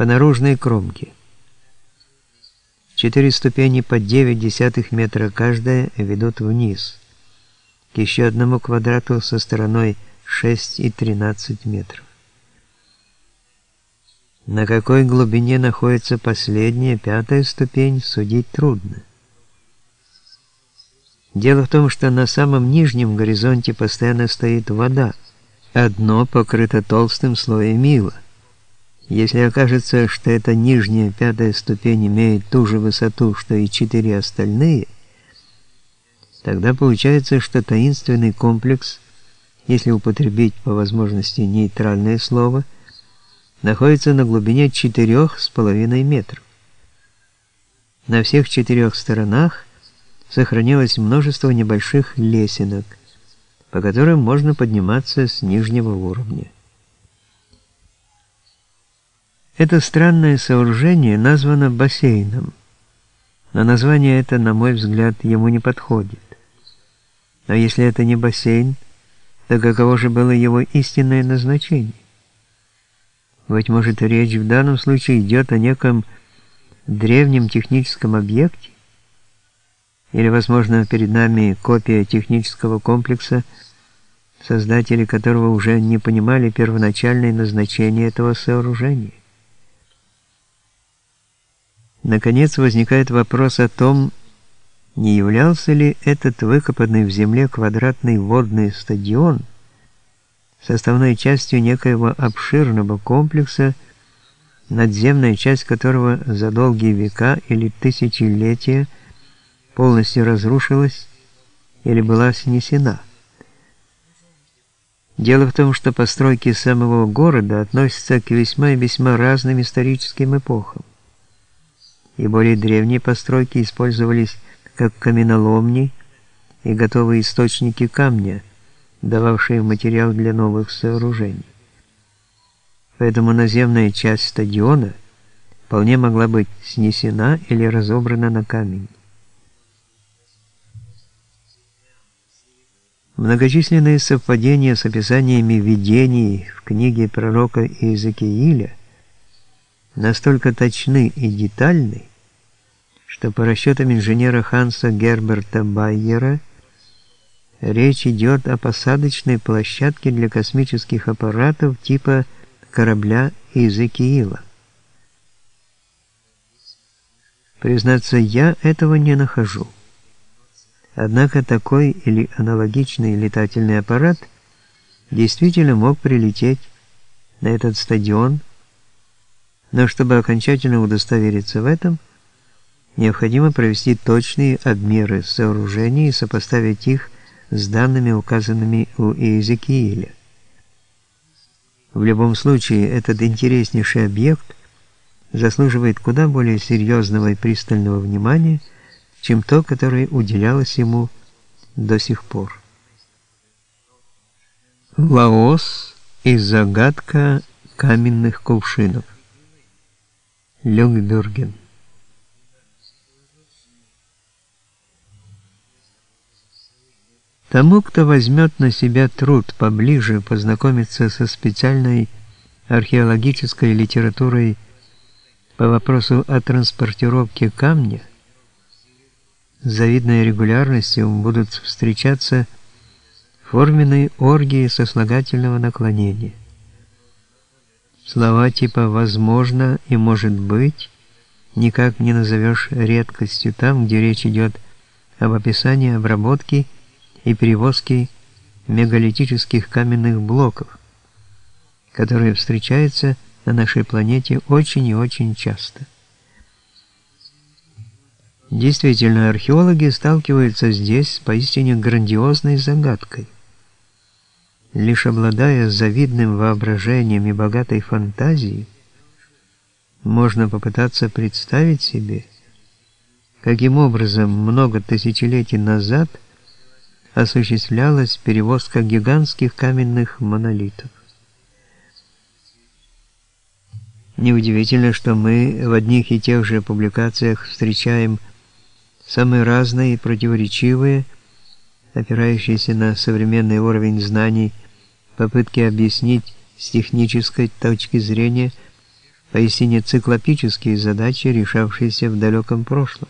по наружной кромке. Четыре ступени по 9 десятых метра каждая ведут вниз, к еще одному квадрату со стороной 6 и 13 метров. На какой глубине находится последняя, пятая ступень, судить трудно. Дело в том, что на самом нижнем горизонте постоянно стоит вода, а дно покрыто толстым слоем ила. Если окажется, что эта нижняя пятая ступень имеет ту же высоту, что и четыре остальные, тогда получается, что таинственный комплекс, если употребить по возможности нейтральное слово, находится на глубине четырех с половиной метров. На всех четырех сторонах сохранилось множество небольших лесенок, по которым можно подниматься с нижнего уровня. Это странное сооружение названо бассейном, но название это, на мой взгляд, ему не подходит. А если это не бассейн, то каково же было его истинное назначение? Быть может, речь в данном случае идет о неком древнем техническом объекте? Или, возможно, перед нами копия технического комплекса, создатели которого уже не понимали первоначальное назначение этого сооружения? Наконец возникает вопрос о том, не являлся ли этот выкопанный в земле квадратный водный стадион составной частью некоего обширного комплекса, надземная часть которого за долгие века или тысячелетия полностью разрушилась или была снесена. Дело в том, что постройки самого города относятся к весьма и весьма разным историческим эпохам и более древние постройки использовались как каменоломни и готовые источники камня, дававшие материал для новых сооружений. Поэтому наземная часть стадиона вполне могла быть снесена или разобрана на камень. Многочисленные совпадения с описаниями видений в книге пророка Иезекииля настолько точны и детальны, что по расчетам инженера Ханса Герберта Байера речь идет о посадочной площадке для космических аппаратов типа корабля Иезекиила. Признаться, я этого не нахожу. Однако такой или аналогичный летательный аппарат действительно мог прилететь на этот стадион, но чтобы окончательно удостовериться в этом – необходимо провести точные обмеры сооружений и сопоставить их с данными, указанными у Иезекииля. В любом случае, этот интереснейший объект заслуживает куда более серьезного и пристального внимания, чем то, которое уделялось ему до сих пор. Лаос и загадка каменных кувшинов. Люкбюрген Тому, кто возьмет на себя труд поближе познакомиться со специальной археологической литературой по вопросу о транспортировке камня, с завидной регулярностью будут встречаться форменные оргии сослагательного наклонения. Слова типа «возможно» и «может быть» никак не назовешь редкостью там, где речь идет об описании обработки и перевозки мегалитических каменных блоков, которые встречаются на нашей планете очень и очень часто. Действительно, археологи сталкиваются здесь с поистине грандиозной загадкой. Лишь обладая завидным воображением и богатой фантазией, можно попытаться представить себе, каким образом много тысячелетий назад – осуществлялась перевозка гигантских каменных монолитов. Неудивительно, что мы в одних и тех же публикациях встречаем самые разные и противоречивые, опирающиеся на современный уровень знаний, попытки объяснить с технической точки зрения поистине циклопические задачи, решавшиеся в далеком прошлом.